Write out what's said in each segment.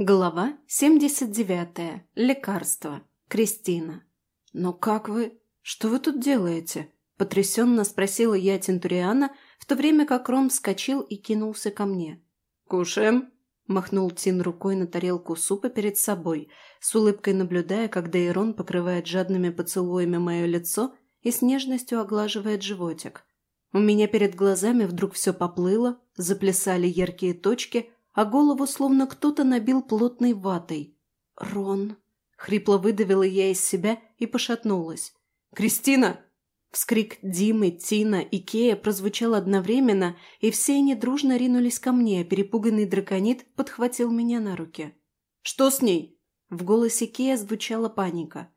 Глава 79. Лекарство. Кристина. «Но как вы? Что вы тут делаете?» – потрясенно спросила я Тентуриана, в то время как Рон вскочил и кинулся ко мне. «Кушаем?» – махнул Тин рукой на тарелку супа перед собой, с улыбкой наблюдая, как Дейрон покрывает жадными поцелуями мое лицо и с нежностью оглаживает животик. У меня перед глазами вдруг все поплыло, заплясали яркие точки – а голову словно кто-то набил плотной ватой. «Рон!» — хрипло выдавила я из себя и пошатнулась. «Кристина!» Вскрик Димы, Тина и Кея прозвучал одновременно, и все они дружно ринулись ко мне, а перепуганный драконит подхватил меня на руки. «Что с ней?» В голосе Кея звучала паника.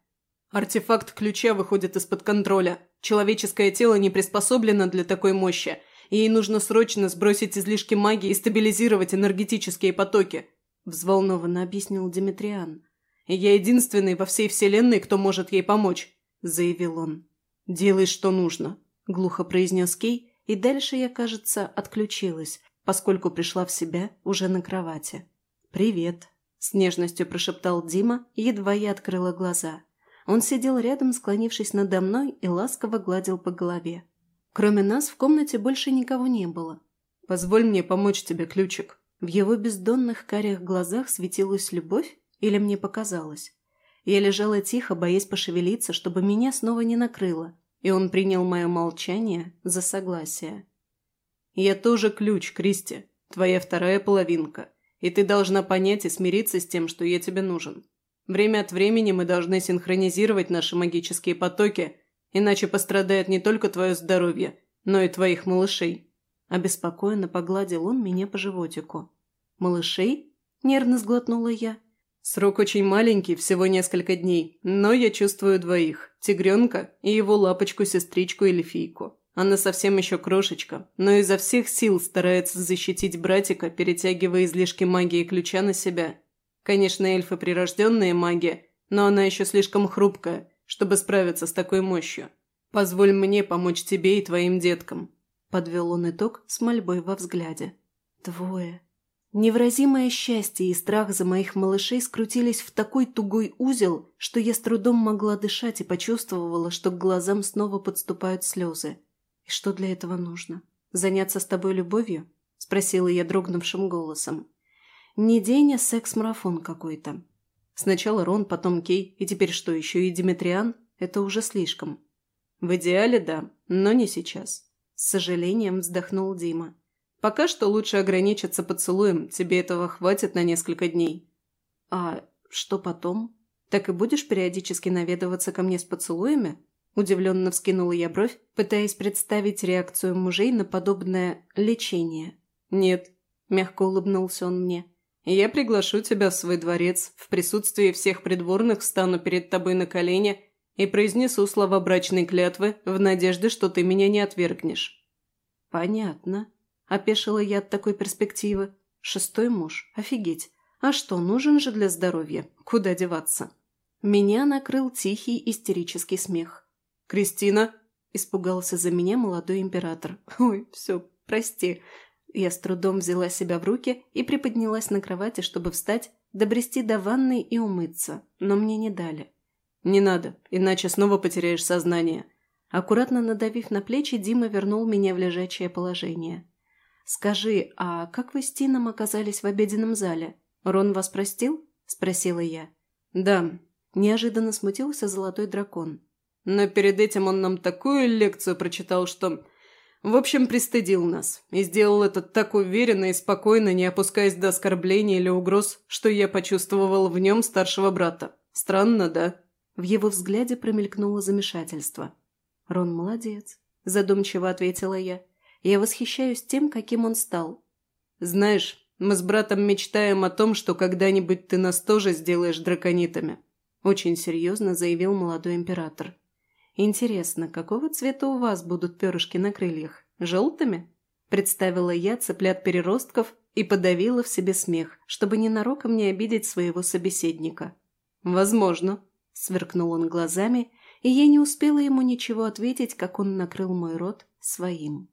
«Артефакт ключа выходит из-под контроля. Человеческое тело не приспособлено для такой мощи, Ей нужно срочно сбросить излишки магии и стабилизировать энергетические потоки», – взволнованно объяснил Димитриан. «Я единственный во всей вселенной, кто может ей помочь», – заявил он. «Делай, что нужно», – глухо произнес Кей, и дальше я, кажется, отключилась, поскольку пришла в себя уже на кровати. «Привет», – с нежностью прошептал Дима, едва я открыла глаза. Он сидел рядом, склонившись надо мной и ласково гладил по голове. Кроме нас в комнате больше никого не было. «Позволь мне помочь тебе, ключик». В его бездонных карих глазах светилась любовь или мне показалось? Я лежала тихо, боясь пошевелиться, чтобы меня снова не накрыло, и он принял мое молчание за согласие. «Я тоже ключ, Кристи, твоя вторая половинка, и ты должна понять и смириться с тем, что я тебе нужен. Время от времени мы должны синхронизировать наши магические потоки Иначе пострадает не только твое здоровье, но и твоих малышей». Обеспокоенно погладил он меня по животику. «Малышей?» – нервно сглотнула я. «Срок очень маленький, всего несколько дней, но я чувствую двоих – тигренка и его лапочку-сестричку Эльфийку. Она совсем еще крошечка, но изо всех сил старается защитить братика, перетягивая излишки магии ключа на себя. Конечно, эльфы прирожденные маги, но она еще слишком хрупкая, чтобы справиться с такой мощью. Позволь мне помочь тебе и твоим деткам», – подвел он итог с мольбой во взгляде. «Двое». Невразимое счастье и страх за моих малышей скрутились в такой тугой узел, что я с трудом могла дышать и почувствовала, что к глазам снова подступают слезы. «И что для этого нужно? Заняться с тобой любовью?» – спросила я дрогнувшим голосом. «Не день, а секс-марафон какой-то. Сначала Рон, потом Кей, и теперь что, еще и Димитриан? Это уже слишком. В идеале да, но не сейчас. С сожалением вздохнул Дима. Пока что лучше ограничиться поцелуем, тебе этого хватит на несколько дней. А что потом? Так и будешь периодически наведываться ко мне с поцелуями? Удивленно вскинула я бровь, пытаясь представить реакцию мужей на подобное лечение. «Нет», – мягко улыбнулся он мне. Я приглашу тебя в свой дворец, в присутствии всех придворных встану перед тобой на колени и произнесу слова брачной клятвы в надежде, что ты меня не отвергнешь». «Понятно», – опешила я от такой перспективы. «Шестой муж. Офигеть. А что, нужен же для здоровья? Куда деваться?» Меня накрыл тихий истерический смех. «Кристина!» – испугался за меня молодой император. «Ой, все, прости. Я с трудом взяла себя в руки и приподнялась на кровати, чтобы встать, добрести до ванной и умыться, но мне не дали. «Не надо, иначе снова потеряешь сознание». Аккуратно надавив на плечи, Дима вернул меня в лежачее положение. «Скажи, а как вы с Тином оказались в обеденном зале? Рон вас простил?» – спросила я. «Да», – неожиданно смутился золотой дракон. «Но перед этим он нам такую лекцию прочитал, что в общем, пристыдил нас. И сделал это так уверенно и спокойно, не опускаясь до оскорблений или угроз, что я почувствовал в нем старшего брата. Странно, да? В его взгляде промелькнуло замешательство. «Рон молодец», – задумчиво ответила я. «Я восхищаюсь тем, каким он стал». «Знаешь, мы с братом мечтаем о том, что когда-нибудь ты нас тоже сделаешь драконитами», – очень серьезно заявил молодой император. «Интересно, какого цвета у вас будут перышки на крыльях? Желтыми?» Представила я цыплят-переростков и подавила в себе смех, чтобы ненароком не обидеть своего собеседника. «Возможно», – сверкнул он глазами, и я не успела ему ничего ответить, как он накрыл мой рот своим.